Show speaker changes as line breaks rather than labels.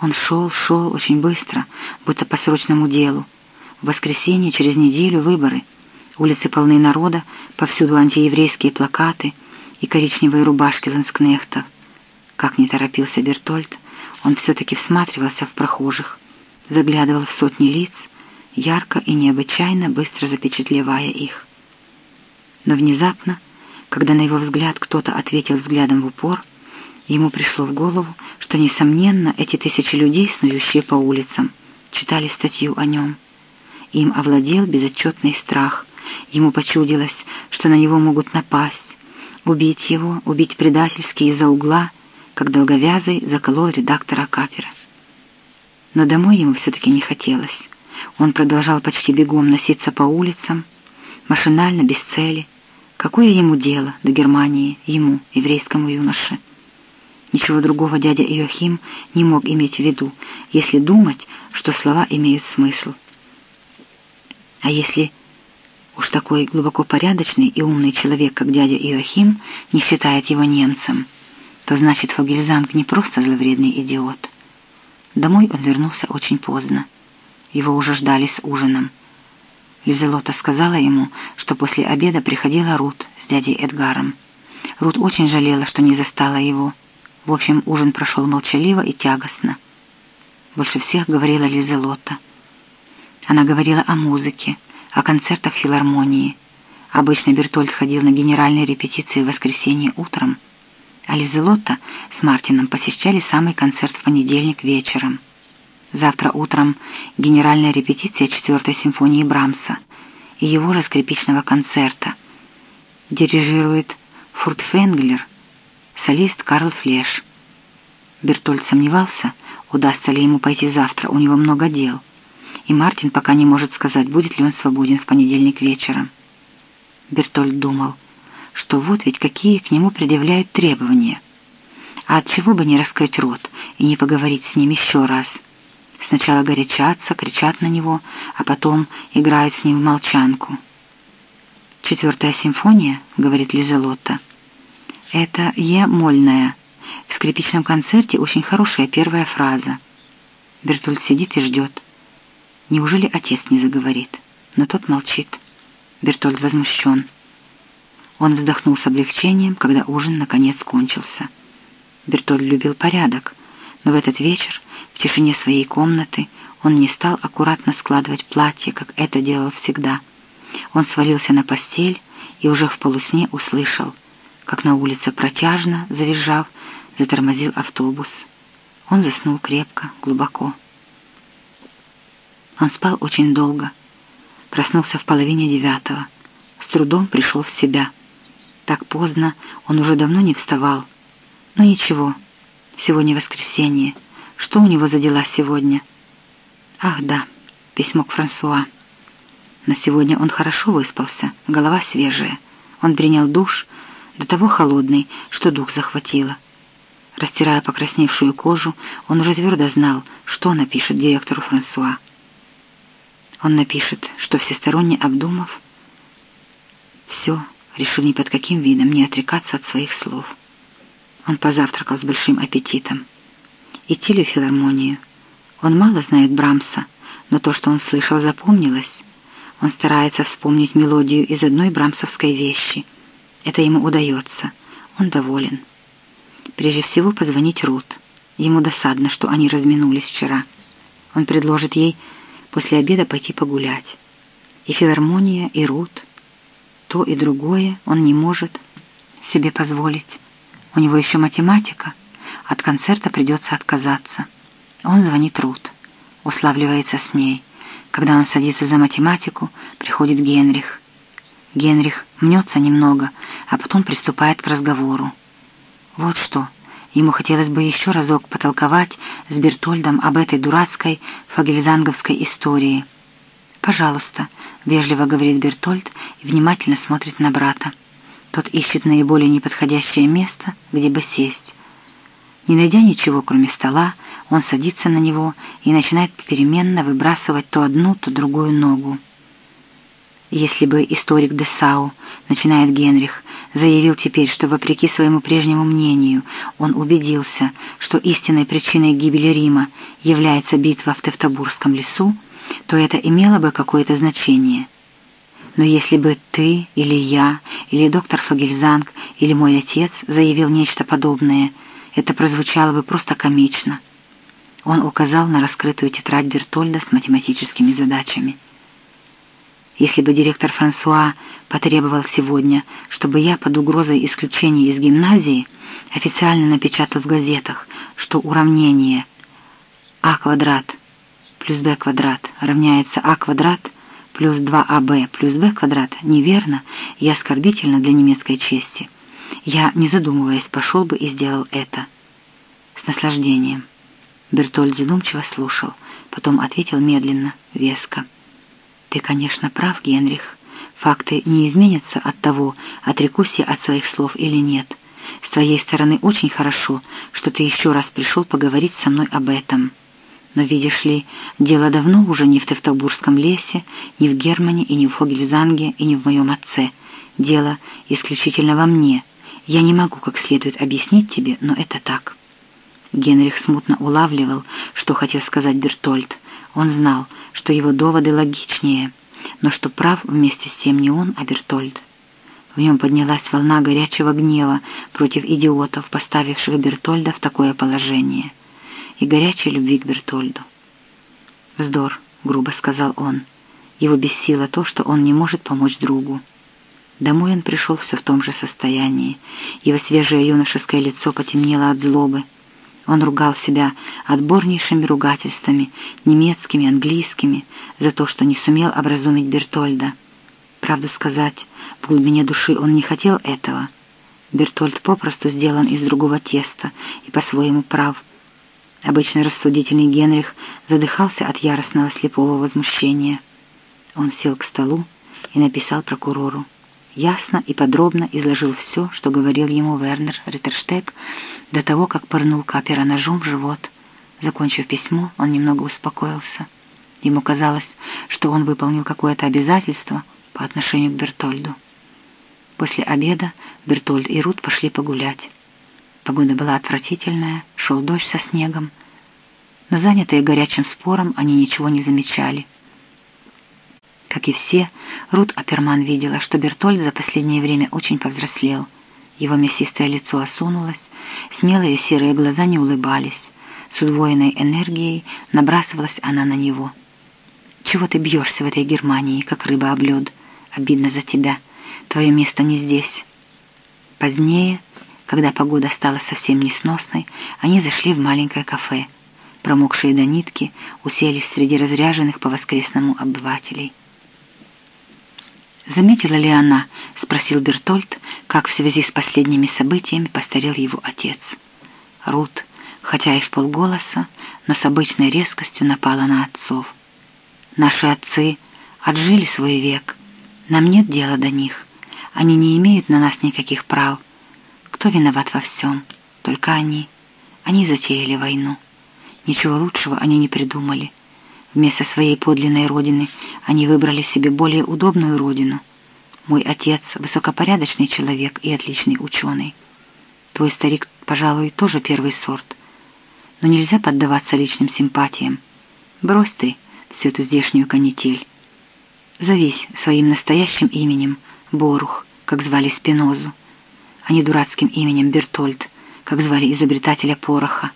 Он шел, шел очень быстро, будто по срочному делу. В воскресенье через неделю выборы. Улицы полны народа, повсюду антиеврейские плакаты и коричневые рубашки ланскнехтов. Как не торопился Бертольд, он все-таки всматривался в прохожих, заглядывал в сотни лиц, ярко и необычайно быстро запечатлевая их. Но внезапно, когда на его взгляд кто-то ответил взглядом в упор, ему пришло в голову, что, несомненно, эти тысячи людей, снующие по улицам, читали статью о нем. Им овладел безотчетный страх. Ему почудилось, что на него могут напасть, убить его, убить предательски из-за угла, как долговязый заколол редактора Капера. Но домой ему все-таки не хотелось. Он продолжал почти бегом носиться по улицам, машинально, без цели. Какое ему дело до Германии, ему, еврейскому юноше? Ничего другого дядя Иохим не мог иметь в виду, если думать, что слова имеют смысл. А если уж такой глубоко порядочный и умный человек, как дядя Иохим, не считает его немцем, то значит Фогельзанг не просто зловредный идиот. Домой он вернулся очень поздно. Его уже ждали с ужином. Лизелота сказала ему, что после обеда приходила Рут с дядей Эдгаром. Рут очень жалела, что не застала его. В общем, ужин прошел молчаливо и тягостно. Больше всех говорила Лизелота. Она говорила о музыке, о концертах филармонии. Обычно Бертольд ходил на генеральные репетиции в воскресенье утром, а Лизелота с Мартином посещали самый концерт в понедельник вечером. Завтра утром генеральная репетиция четвертой симфонии Брамса и его же скрипичного концерта. Дирижирует Фуртфенглер, солист Карл Флеш. Бертольд сомневался, удастся ли ему пойти завтра, у него много дел. И Мартин пока не может сказать, будет ли он свободен в понедельник вечером. Бертольд думал, что вот ведь какие к нему предъявляют требования. А от чего бы не раскрыть рот и не поговорить с ним еще раз – Сначала горячатся, кричат на него, а потом играют с ним в молчанку. «Четвертая симфония», — говорит Лизелотта, — «это Е-мольная. В скрипичном концерте очень хорошая первая фраза». Бертольд сидит и ждет. Неужели отец не заговорит? Но тот молчит. Бертольд возмущен. Он вздохнул с облегчением, когда ужин наконец кончился. Бертольд любил порядок, но в этот вечер в тишине своей комнаты он не стал аккуратно складывать платье, как это делал всегда. Он свалился на постель и уже в полусне услышал, как на улице протяжно, завизжав, затормозил автобус. Он заснул крепко, глубоко. Он спал очень долго. Проснулся в половине девятого. С трудом пришел в себя. Так поздно он уже давно не вставал. Но ничего, сегодня воскресенье. Что у него за дела сегодня? Ах, да, письмо к Франсуа. На сегодня он хорошо выспался, голова свежая. Он принял душ, до того холодный, что дух захватило. Растирая покрасневшую кожу, он уже твердо знал, что напишет директору Франсуа. Он напишет, что всесторонне обдумав, все, решил ни под каким видом не отрекаться от своих слов. Он позавтракал с большим аппетитом и телефилармонию. Он мало знает Брамса, но то, что он слышал, запомнилось. Он старается вспомнить мелодию из одной брамсовской вещи. Это ему удается. Он доволен. Прежде всего позвонить Рут. Ему досадно, что они разминулись вчера. Он предложит ей после обеда пойти погулять. И филармония, и Рут. То и другое он не может себе позволить. У него еще математика — от концерта придется отказаться. Он звонит Рут, уславливается с ней. Когда он садится за математику, приходит Генрих. Генрих мнется немного, а потом приступает к разговору. Вот что, ему хотелось бы еще разок потолковать с Бертольдом об этой дурацкой фагельзанговской истории. «Пожалуйста», — вежливо говорит Бертольд и внимательно смотрит на брата. Тот ищет наиболее неподходящее место, где бы сесть. Не найдя ничего, кроме стола, он садится на него и начинает попеременно выбрасывать то одну, то другую ногу. Если бы историк Десау, начинает Генрих, заявил теперь, что вопреки своему прежнему мнению он убедился, что истинной причиной гибели Рима является битва в Тевтобурском лесу, то это имело бы какое-то значение. Но если бы ты или я, или доктор Фагельзанг, или мой отец заявил нечто подобное, это прозвучало бы просто комично. Он указал на раскрытую тетрадь Бертольда с математическими задачами. Если бы директор Франсуа потребовал сегодня, чтобы я под угрозой исключения из гимназии официально напечатал в газетах, что уравнение а квадрат плюс b квадрат равняется а квадрат плюс 2ab плюс b квадрат неверно и оскорбительно для немецкой чести, я, не задумываясь, пошел бы и сделал это. С наслаждением. Бертольд задумчиво слушал, потом ответил медленно, веско. «Ты, конечно, прав, Генрих. Факты не изменятся от того, отрекусь я от своих слов или нет. С твоей стороны очень хорошо, что ты еще раз пришел поговорить со мной об этом. Но, видишь ли, дело давно уже не в Тевтобурском лесе, не в Германе и не в Хогельзанге и не в моем отце. Дело исключительно во мне. Я не могу как следует объяснить тебе, но это так». Генрих смутно улавливал, что хотел сказать Бертольд. Он знал, что его доводы логичнее, но что прав вместе с тем не он, а Бертольд. В нем поднялась волна горячего гнева против идиотов, поставивших Бертольда в такое положение, и горячей любви к Бертольду. «Вздор», — грубо сказал он. Его бесило то, что он не может помочь другу. Домой он пришел все в том же состоянии. Его свежее юношеское лицо потемнело от злобы. Он ругал себя отборнейшими ругательствами, немецкими, английскими, за то, что не сумел образумить Бертольда. Правду сказать, в глубине души он не хотел этого. Бертольд попросту сделан из другого теста и по-своему прав. Обычно рассудительный Генрих задыхался от яростного слепого возмущения. Он сел к столу и написал прокурору ясно и подробно изложил все, что говорил ему Вернер Риттерштег до того, как пырнул Капера ножом в живот. Закончив письмо, он немного успокоился. Ему казалось, что он выполнил какое-то обязательство по отношению к Бертольду. После обеда Бертольд и Рут пошли погулять. Погода была отвратительная, шел дождь со снегом, но занятые горячим спором они ничего не замечали. Как и все, Рут Аперман видела, что Бертольд за последнее время очень повзрослел. Его мясистое лицо осунулось, смелые серые глаза не улыбались. С удвоенной энергией набрасывалась она на него. «Чего ты бьешься в этой Германии, как рыба об лед? Обидно за тебя. Твое место не здесь». Позднее, когда погода стала совсем несносной, они зашли в маленькое кафе. Промокшие до нитки уселись среди разряженных по воскресному обывателей. «Заметила ли она?» — спросил Бертольд, как в связи с последними событиями постарел его отец. Рут, хотя и в полголоса, но с обычной резкостью напала на отцов. «Наши отцы отжили свой век. Нам нет дела до них. Они не имеют на нас никаких прав. Кто виноват во всем? Только они. Они затеяли войну. Ничего лучшего они не придумали». Вместо своей подлинной родины они выбрали себе более удобную родину. Мой отец — высокопорядочный человек и отличный ученый. Твой старик, пожалуй, тоже первый сорт. Но нельзя поддаваться личным симпатиям. Брось ты всю эту здешнюю канитель. Зовись своим настоящим именем Борух, как звали Спинозу, а не дурацким именем Бертольд, как звали изобретателя пороха.